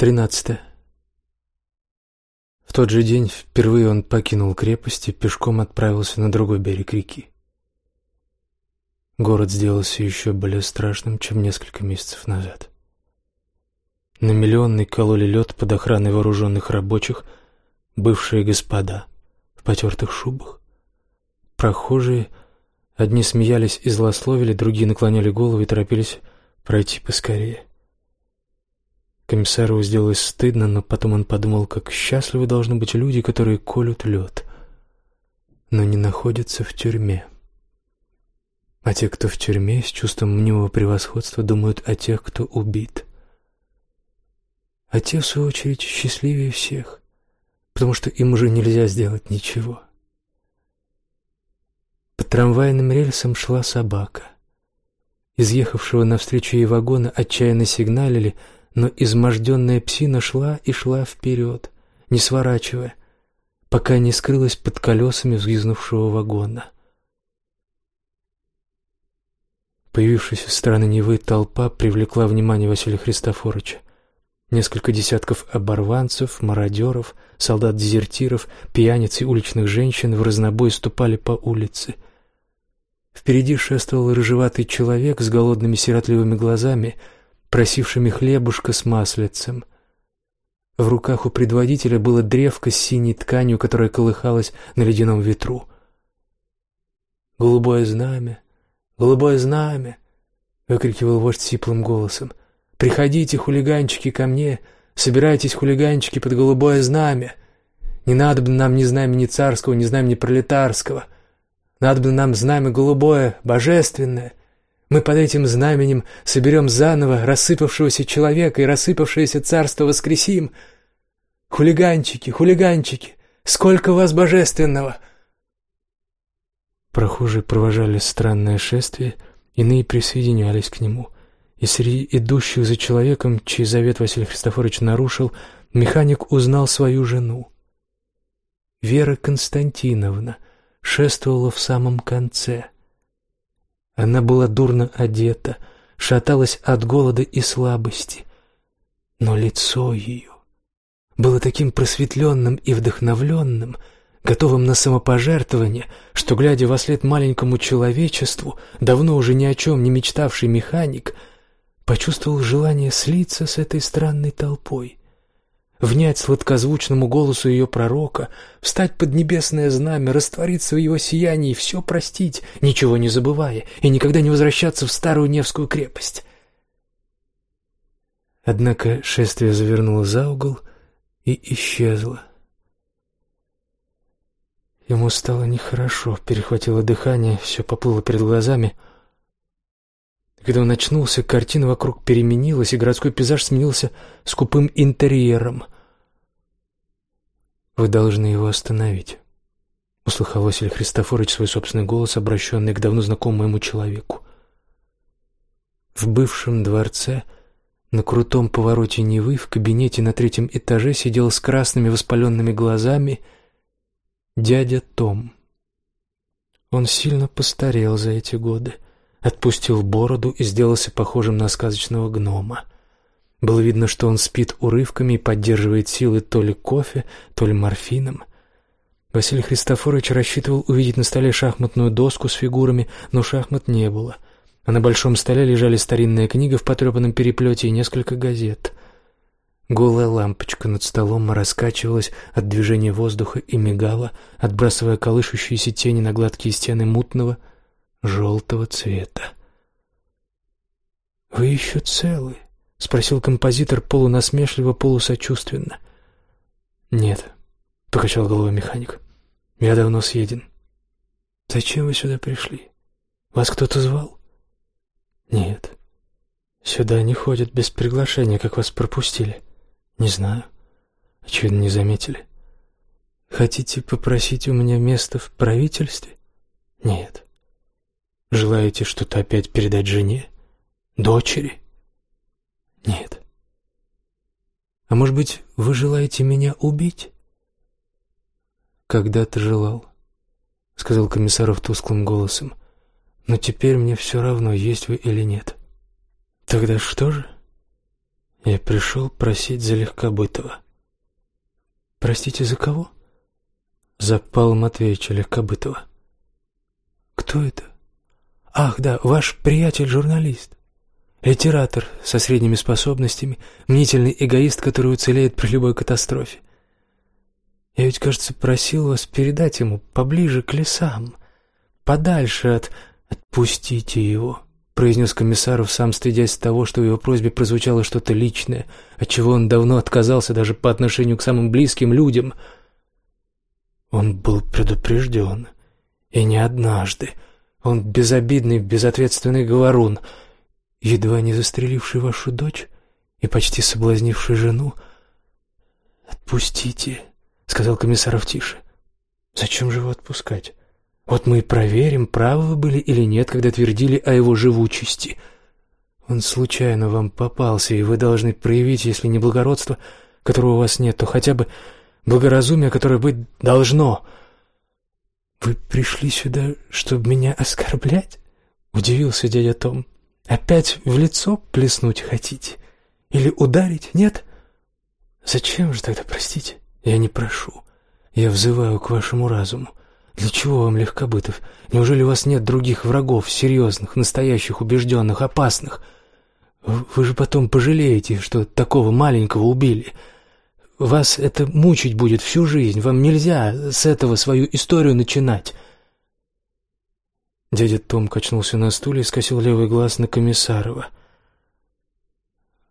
Тринадцатое. В тот же день впервые он покинул крепость и пешком отправился на другой берег реки. Город сделался еще более страшным, чем несколько месяцев назад. На миллионный кололи лед под охраной вооруженных рабочих бывшие господа в потертых шубах. Прохожие, одни смеялись и злословили, другие наклоняли головы и торопились пройти поскорее. Комиссару сделалось стыдно, но потом он подумал, как счастливы должны быть люди, которые колют лед, но не находятся в тюрьме. А те, кто в тюрьме, с чувством мнимого превосходства думают о тех, кто убит. А те, в свою очередь, счастливее всех, потому что им уже нельзя сделать ничего. По трамвайным рельсам шла собака. Изъехавшего навстречу ей вагона отчаянно сигналили — но изможденная псина шла и шла вперед, не сворачивая, пока не скрылась под колесами взвизнувшего вагона. Появившаяся с стороны Невы толпа привлекла внимание Василия Христофоровича. Несколько десятков оборванцев, мародеров, солдат-дезертиров, пьяниц и уличных женщин в разнобой ступали по улице. Впереди шествовал рыжеватый человек с голодными сиротливыми глазами — просившими хлебушка с маслицем. В руках у предводителя было древко с синей тканью, которая колыхалась на ледяном ветру. «Голубое знамя! Голубое знамя!» — выкрикивал вождь сиплым голосом. «Приходите, хулиганчики, ко мне! Собирайтесь, хулиганчики, под голубое знамя! Не надо бы нам ни знамени царского, ни знамени пролетарского! Надо бы нам знамя голубое, божественное, мы под этим знаменем соберем заново рассыпавшегося человека и рассыпавшееся царство воскресим. Хулиганчики, хулиганчики, сколько вас божественного!» Прохожие провожали странное шествие, иные присоединялись к нему. И среди идущих за человеком, чей завет Василий Христофорович нарушил, механик узнал свою жену. Вера Константиновна шествовала в самом конце — она была дурно одета, шаталась от голода и слабости. Но лицо ее было таким просветленным и вдохновленным, готовым на самопожертвование, что, глядя во след маленькому человечеству, давно уже ни о чем не мечтавший механик, почувствовал желание слиться с этой странной толпой внять сладкозвучному голосу ее пророка, встать под небесное знамя, раствориться в его сиянии все простить, ничего не забывая, и никогда не возвращаться в старую Невскую крепость. Однако шествие завернуло за угол и исчезло. Ему стало нехорошо, перехватило дыхание, все поплыло перед глазами — когда он очнулся, картина вокруг переменилась, и городской пейзаж сменился скупым интерьером. «Вы должны его остановить», — услыхал Василий Христофорович свой собственный голос, обращенный к давно знакомому ему человеку. В бывшем дворце, на крутом повороте Невы, в кабинете на третьем этаже сидел с красными воспаленными глазами дядя Том. Он сильно постарел за эти годы — отпустил бороду и сделался похожим на сказочного гнома. Было видно, что он спит урывками и поддерживает силы то ли кофе, то ли морфином. Василий Христофорович рассчитывал увидеть на столе шахматную доску с фигурами, но шахмат не было. А на большом столе лежали старинная книга в потрепанном переплете и несколько газет. Голая лампочка над столом раскачивалась от движения воздуха и мигала, отбрасывая колышущиеся тени на гладкие стены мутного, желтого цвета. «Вы еще целы?» — спросил композитор полунасмешливо, полусочувственно. «Нет», — покачал головой механик. «Я давно съеден». «Зачем вы сюда пришли? Вас кто-то звал?» «Нет. Сюда не ходят без приглашения, как вас пропустили. Не знаю. Очевидно, не заметили. Хотите попросить у меня место в правительстве? Нет. Желаете что-то опять передать жене? Дочери? Нет. А может быть, вы желаете меня убить? Когда-то желал, сказал комиссаров тусклым голосом. Но теперь мне все равно, есть вы или нет. Тогда что же? Я пришел просить за Легкобытова. Простите, за кого? За Павла Матвеевича Легкобытова. Кто это? Ах, да, ваш приятель-журналист. Литератор со средними способностями, мнительный эгоист, который уцелеет при любой катастрофе. Я ведь, кажется, просил вас передать ему поближе к лесам, подальше от... Отпустите его произнес Комиссаров, сам стыдясь того, что в его просьбе прозвучало что-то личное, от чего он давно отказался даже по отношению к самым близким людям. Он был предупрежден, и не однажды. Он безобидный, безответственный говорун, едва не застреливший вашу дочь и почти соблазнивший жену. «Отпустите», — сказал Комиссаров тише. «Зачем же его отпускать? Вот мы и проверим, правы вы были или нет, когда твердили о его живучести. Он случайно вам попался, и вы должны проявить, если не благородство, которого у вас нет, то хотя бы благоразумие, которое быть должно. Вы пришли сюда, чтобы меня оскорблять? Удивился дядя Том. Опять в лицо плеснуть хотите? Или ударить? Нет? Зачем же тогда, простите? Я не прошу. Я взываю к вашему разуму. Для чего вам Легкобытов? Неужели у вас нет других врагов, серьезных, настоящих, убежденных, опасных? Вы же потом пожалеете, что такого маленького убили. Вас это мучить будет всю жизнь. Вам нельзя с этого свою историю начинать. Дядя Том качнулся на стуле и скосил левый глаз на Комиссарова.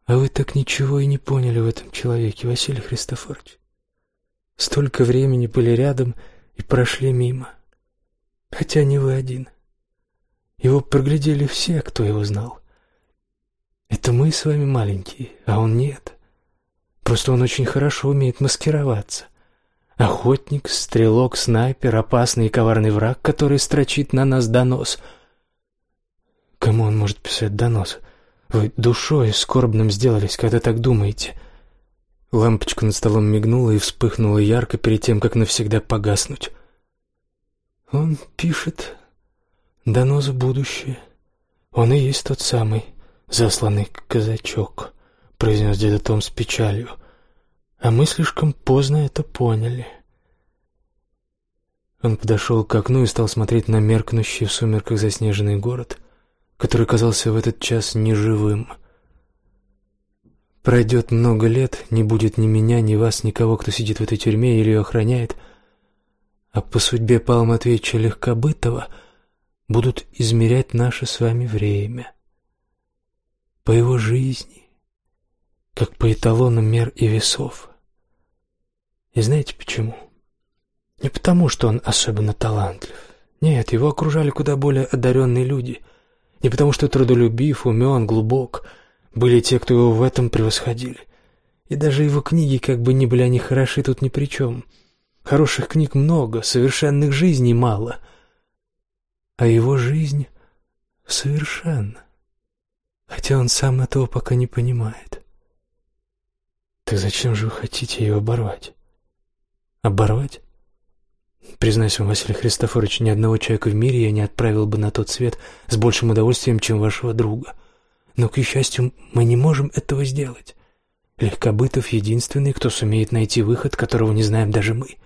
«А вы так ничего и не поняли в этом человеке, Василий Христофорович. Столько времени были рядом и прошли мимо. Хотя не вы один. Его проглядели все, кто его знал. Это мы с вами маленькие, а он нет. Просто он очень хорошо умеет маскироваться. Охотник, стрелок, снайпер, опасный и коварный враг, который строчит на нас донос. Кому он может писать донос? Вы душой скорбным сделались, когда так думаете. — Лампочка над столом мигнула и вспыхнула ярко перед тем, как навсегда погаснуть. «Он пишет донос в будущее. Он и есть тот самый засланный казачок», — произнес деда Том с печалью. «А мы слишком поздно это поняли». Он подошел к окну и стал смотреть на меркнущий в сумерках заснеженный город, который казался в этот час неживым — Пройдет много лет, не будет ни меня, ни вас, никого, кто сидит в этой тюрьме или ее охраняет, а по судьбе Павла Матвеевича Легкобытова будут измерять наше с вами время. По его жизни, как по эталонам мер и весов. И знаете почему? Не потому, что он особенно талантлив. Нет, его окружали куда более одаренные люди. Не потому, что трудолюбив, умен, глубок — были те, кто его в этом превосходили. И даже его книги, как бы ни были они хороши, тут ни при чем. Хороших книг много, совершенных жизней мало. А его жизнь совершенна. Хотя он сам этого пока не понимает. Так зачем же вы хотите ее оборвать? Оборвать? Признаюсь вам, Василий Христофорович, ни одного человека в мире я не отправил бы на тот свет с большим удовольствием, чем вашего друга — но, к счастью, мы не можем этого сделать. Легкобытов единственный, кто сумеет найти выход, которого не знаем даже мы.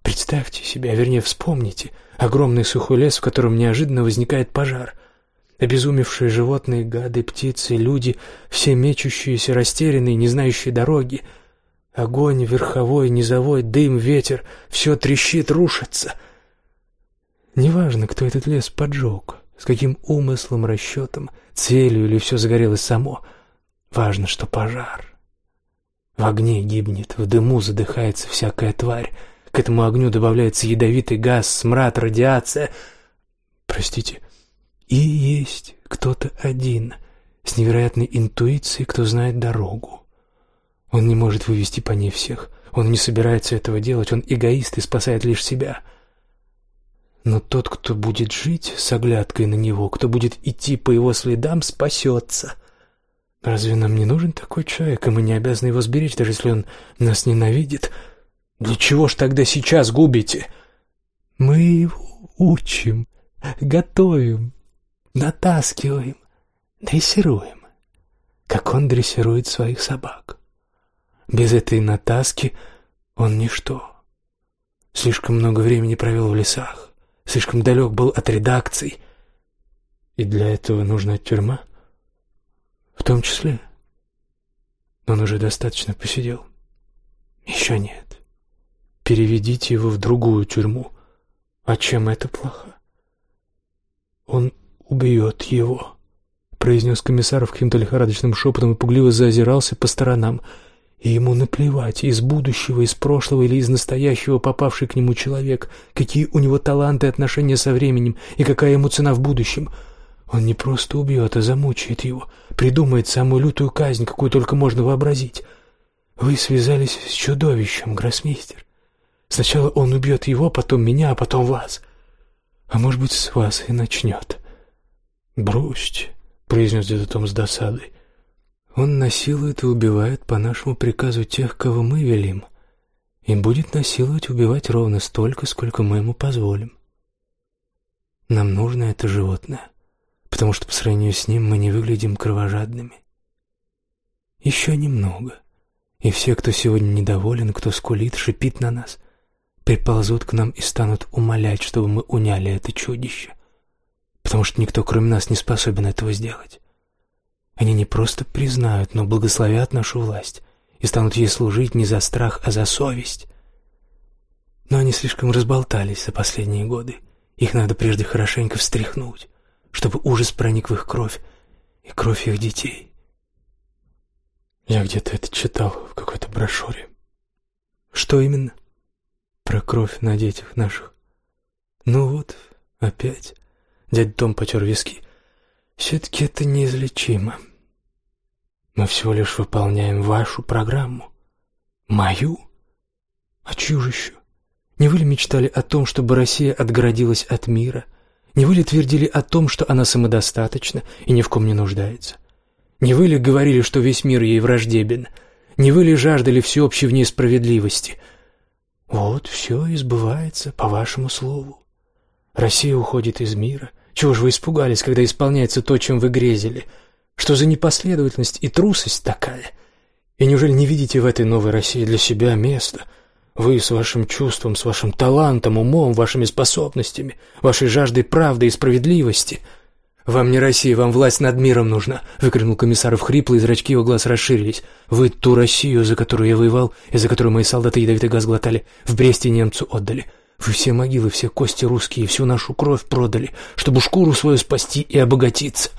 Представьте себе, а вернее вспомните, огромный сухой лес, в котором неожиданно возникает пожар. Обезумевшие животные, гады, птицы, люди, все мечущиеся, растерянные, не знающие дороги. Огонь, верховой, низовой, дым, ветер — все трещит, рушится. Неважно, кто этот лес поджег, с каким умыслом, расчетом, целью или все загорелось само. Важно, что пожар. В огне гибнет, в дыму задыхается всякая тварь. К этому огню добавляется ядовитый газ, смрад, радиация. Простите. И есть кто-то один с невероятной интуицией, кто знает дорогу. Он не может вывести по ней всех. Он не собирается этого делать. Он эгоист и спасает лишь себя. — но тот, кто будет жить с оглядкой на него, кто будет идти по его следам, спасется. Разве нам не нужен такой человек, и мы не обязаны его сберечь, даже если он нас ненавидит? Для чего ж тогда сейчас губите? Мы его учим, готовим, натаскиваем, дрессируем. как он дрессирует своих собак. Без этой натаски он ничто. Слишком много времени провел в лесах, слишком далек был от редакций. И для этого нужна тюрьма? В том числе. Он уже достаточно посидел. Еще нет. Переведите его в другую тюрьму. А чем это плохо? Он убьет его, произнес комиссаров каким-то лихорадочным шепотом и пугливо заозирался по сторонам — и ему наплевать, из будущего, из прошлого или из настоящего попавший к нему человек, какие у него таланты и отношения со временем, и какая ему цена в будущем. Он не просто убьет, а замучает его, придумает самую лютую казнь, какую только можно вообразить. Вы связались с чудовищем, гроссмейстер. Сначала он убьет его, потом меня, а потом вас. А может быть, с вас и начнет. «Бросьте», — произнес дядя Том с досадой. Он насилует и убивает по нашему приказу тех, кого мы велим, и будет насиловать и убивать ровно столько, сколько мы ему позволим. Нам нужно это животное, потому что по сравнению с ним мы не выглядим кровожадными. Еще немного, и все, кто сегодня недоволен, кто скулит, шипит на нас, приползут к нам и станут умолять, чтобы мы уняли это чудище, потому что никто, кроме нас, не способен этого сделать. Они не просто признают, но благословят нашу власть и станут ей служить не за страх, а за совесть. Но они слишком разболтались за последние годы. Их надо прежде хорошенько встряхнуть, чтобы ужас проник в их кровь и кровь их детей. Я где-то это читал в какой-то брошюре. Что именно? Про кровь на детях наших. Ну вот, опять. Дядя Том потер виски. Все-таки это неизлечимо. Мы всего лишь выполняем вашу программу. Мою? А чью же еще? Не вы ли мечтали о том, чтобы Россия отгородилась от мира? Не вы ли твердили о том, что она самодостаточна и ни в ком не нуждается? Не вы ли говорили, что весь мир ей враждебен? Не вы ли жаждали всеобщей в ней справедливости? Вот все избывается по вашему слову. Россия уходит из мира. Чего же вы испугались, когда исполняется то, чем вы грезили? — что за непоследовательность и трусость такая? И неужели не видите в этой новой России для себя места? Вы с вашим чувством, с вашим талантом, умом, вашими способностями, вашей жаждой правды и справедливости. Вам не Россия, вам власть над миром нужна, выкрикнул комиссаров хрипло, и зрачки его глаз расширились. Вы ту Россию, за которую я воевал, и за которую мои солдаты ядовитый газ глотали, в Бресте немцу отдали. Вы все могилы, все кости русские, всю нашу кровь продали, чтобы шкуру свою спасти и обогатиться.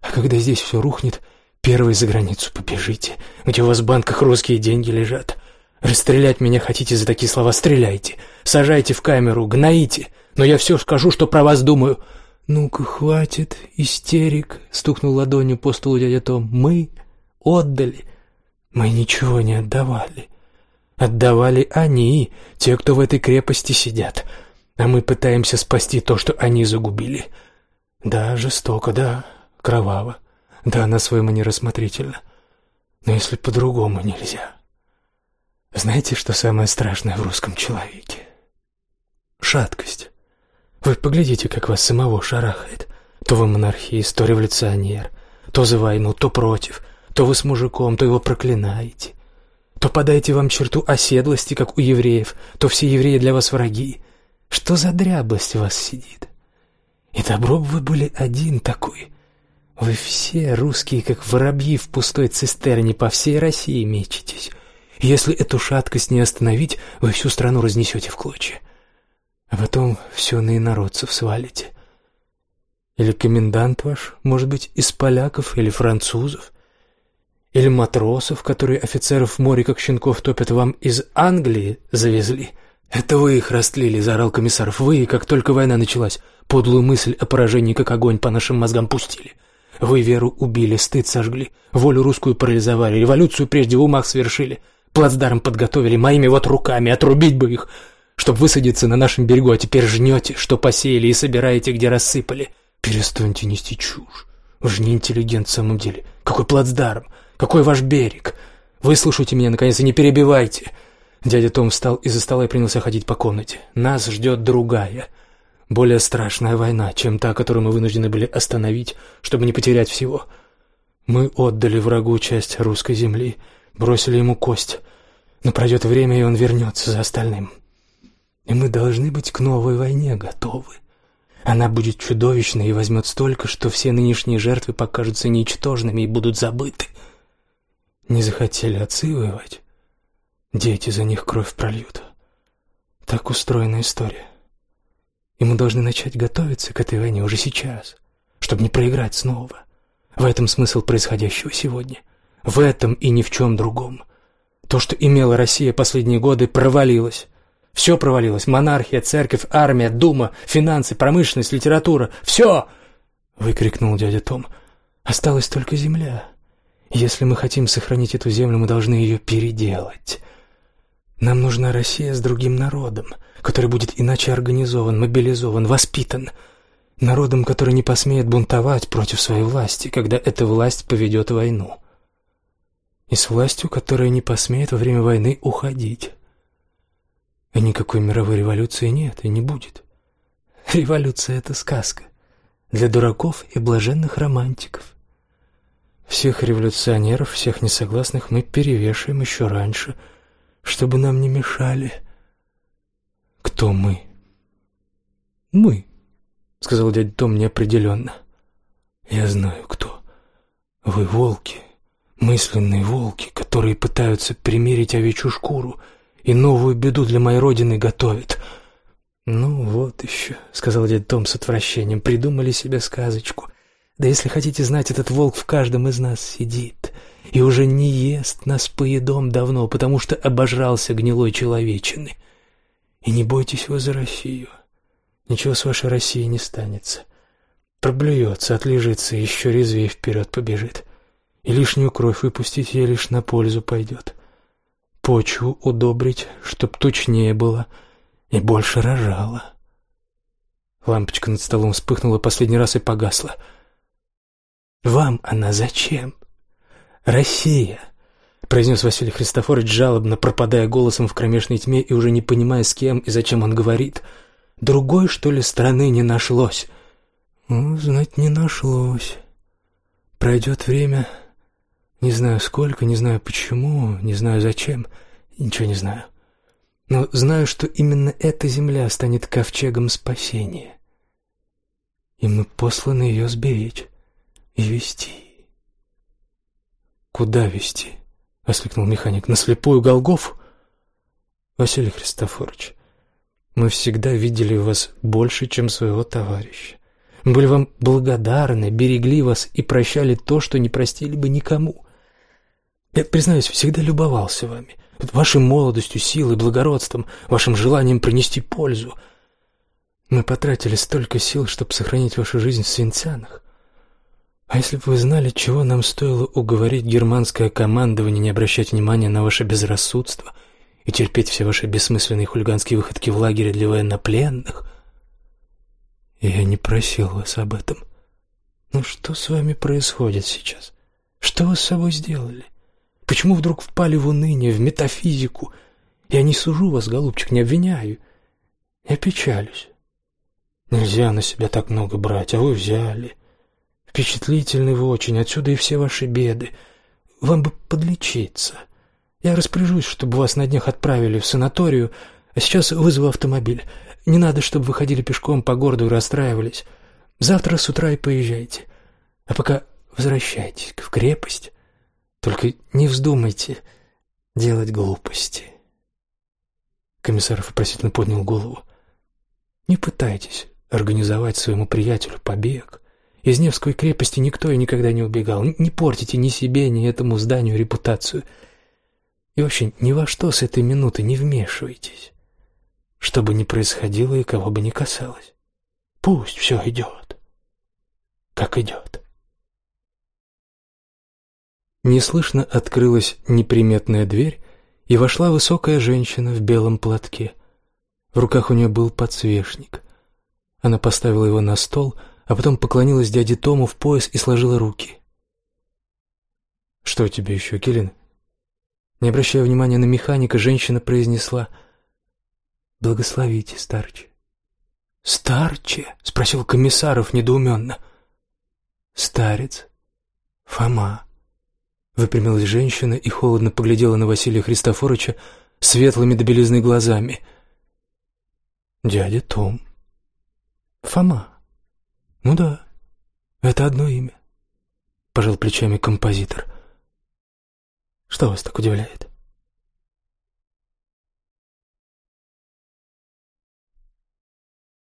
А когда здесь все рухнет, первый за границу побежите, где у вас в банках русские деньги лежат. Расстрелять меня хотите за такие слова, стреляйте. Сажайте в камеру, гноите. Но я все скажу, что про вас думаю. Ну-ка, хватит истерик, стукнул ладонью по столу дядя Том. Мы отдали. Мы ничего не отдавали. Отдавали они, те, кто в этой крепости сидят. А мы пытаемся спасти то, что они загубили. Да, жестоко, да, кроваво, да на свой манер осмотрительно. Но если по-другому нельзя. Знаете, что самое страшное в русском человеке? Шаткость. Вы поглядите, как вас самого шарахает. То вы монархист, то революционер, то за войну, то против, то вы с мужиком, то его проклинаете. То подаете вам черту оседлости, как у евреев, то все евреи для вас враги. Что за дряблость у вас сидит? И добро бы вы были один такой, вы все, русские, как воробьи в пустой цистерне, по всей России мечетесь. Если эту шаткость не остановить, вы всю страну разнесете в клочья. А потом все на инородцев свалите. Или комендант ваш, может быть, из поляков или французов? Или матросов, которые офицеров в море, как щенков, топят вам из Англии, завезли? Это вы их растлили, заорал комиссаров. Вы, как только война началась, подлую мысль о поражении, как огонь по нашим мозгам пустили. Вы веру убили, стыд сожгли, волю русскую парализовали, революцию прежде в умах совершили, плацдарм подготовили моими вот руками, отрубить бы их, чтоб высадиться на нашем берегу, а теперь жнете, что посеяли, и собираете, где рассыпали. Перестаньте нести чушь. Вы же не интеллигент в самом деле. Какой плацдарм? Какой ваш берег? Выслушайте меня, наконец, и не перебивайте. Дядя Том встал из-за стола и принялся ходить по комнате. Нас ждет другая — более страшная война, чем та, которую мы вынуждены были остановить, чтобы не потерять всего. Мы отдали врагу часть русской земли, бросили ему кость, но пройдет время, и он вернется за остальным. И мы должны быть к новой войне готовы. Она будет чудовищной и возьмет столько, что все нынешние жертвы покажутся ничтожными и будут забыты. Не захотели отцы воевать? Дети за них кровь прольют. Так устроена история. И мы должны начать готовиться к этой войне уже сейчас, чтобы не проиграть снова. В этом смысл происходящего сегодня. В этом и ни в чем другом. То, что имела Россия последние годы, провалилось. Все провалилось. Монархия, церковь, армия, дума, финансы, промышленность, литература. Все! Выкрикнул дядя Том. Осталась только земля. Если мы хотим сохранить эту землю, мы должны ее переделать. Нам нужна Россия с другим народом, который будет иначе организован, мобилизован, воспитан. Народом, который не посмеет бунтовать против своей власти, когда эта власть поведет войну. И с властью, которая не посмеет во время войны уходить. И никакой мировой революции нет и не будет. Революция — это сказка для дураков и блаженных романтиков. Всех революционеров, всех несогласных мы перевешиваем еще раньше, чтобы нам не мешали. Кто мы? Мы, сказал дядя Том неопределенно. Я знаю, кто. Вы волки, мысленные волки, которые пытаются примерить овечью шкуру — и новую беду для моей родины готовит. Ну вот еще, сказал дядя Том с отвращением, придумали себе сказочку. Да если хотите знать, этот волк в каждом из нас сидит и уже не ест нас поедом давно, потому что обожрался гнилой человечины. И не бойтесь вы за Россию. Ничего с вашей Россией не станется. Проблюется, отлежится, еще резвее вперед побежит. И лишнюю кровь выпустить ей лишь на пользу пойдет почву удобрить, чтоб точнее было и больше рожала. Лампочка над столом вспыхнула последний раз и погасла. «Вам она зачем? Россия!» — произнес Василий Христофорович жалобно, пропадая голосом в кромешной тьме и уже не понимая, с кем и зачем он говорит. «Другой, что ли, страны не нашлось?» «Ну, знать не нашлось. Пройдет время, не знаю сколько, не знаю почему, не знаю зачем, ничего не знаю. Но знаю, что именно эта земля станет ковчегом спасения. И мы посланы ее сберечь и вести. «Куда вести?» — воскликнул механик. «На слепую Голгофу?» «Василий Христофорович, мы всегда видели вас больше, чем своего товарища. Были вам благодарны, берегли вас и прощали то, что не простили бы никому. Я, признаюсь, всегда любовался вами, вашей молодостью, силой, благородством, вашим желанием принести пользу. Мы потратили столько сил, чтобы сохранить вашу жизнь в Свинцянах. А если бы вы знали, чего нам стоило уговорить германское командование не обращать внимания на ваше безрассудство и терпеть все ваши бессмысленные хулиганские выходки в лагере для военнопленных? Я не просил вас об этом. Ну что с вами происходит сейчас? Что вы с собой сделали? Почему вдруг впали в уныние, в метафизику? Я не сужу вас, голубчик, не обвиняю. Я печалюсь. Нельзя на себя так много брать, а вы взяли. Впечатлительны вы очень, отсюда и все ваши беды. Вам бы подлечиться. Я распоряжусь, чтобы вас на днях отправили в санаторию, а сейчас вызову автомобиль. Не надо, чтобы вы ходили пешком по городу и расстраивались. Завтра с утра и поезжайте. А пока возвращайтесь в крепость. Только не вздумайте делать глупости. Комиссаров вопросительно поднял голову. Не пытайтесь организовать своему приятелю побег. Из Невской крепости никто и никогда не убегал. Не портите ни себе, ни этому зданию репутацию. И вообще ни во что с этой минуты не вмешивайтесь. Что бы ни происходило и кого бы ни касалось. Пусть все идет, как идет. Неслышно открылась неприметная дверь, и вошла высокая женщина в белом платке. В руках у нее был подсвечник. Она поставила его на стол, а потом поклонилась дяде Тому в пояс и сложила руки. «Что тебе еще, Келин?» Не обращая внимания на механика, женщина произнесла «Благословите, старче». «Старче?» — спросил комиссаров недоуменно. «Старец», Фома. Выпрямилась женщина и холодно поглядела на Василия Христофоровича светлыми до глазами. «Дядя Том. Фома. Ну да, это одно имя», — пожал плечами композитор. «Что вас так удивляет?»